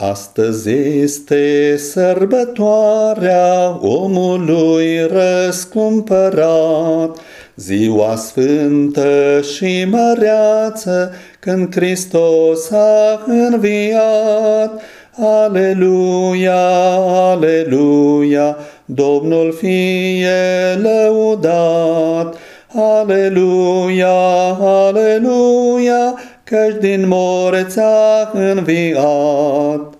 Astăzi este sărbătoarea omului răscumpărat, ziua sfântă și măreață, când Hristos a înviat. Aleluia, aleluia, Domnul fie lăudat. Aleluia, aleluia, căci din morți a înviat.